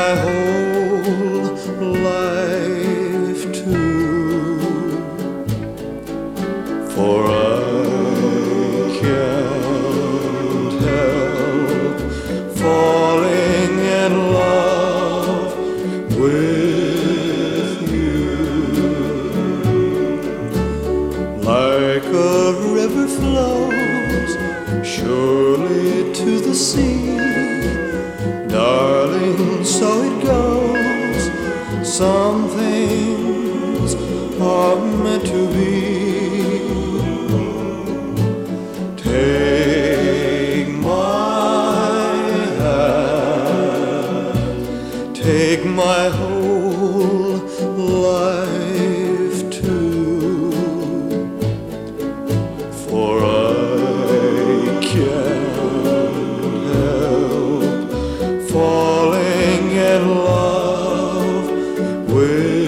My whole life too. For I can't help falling in love with you. Like a river flows surely to the sea, Some things are meant to be. Take my hand, take my whole life. away.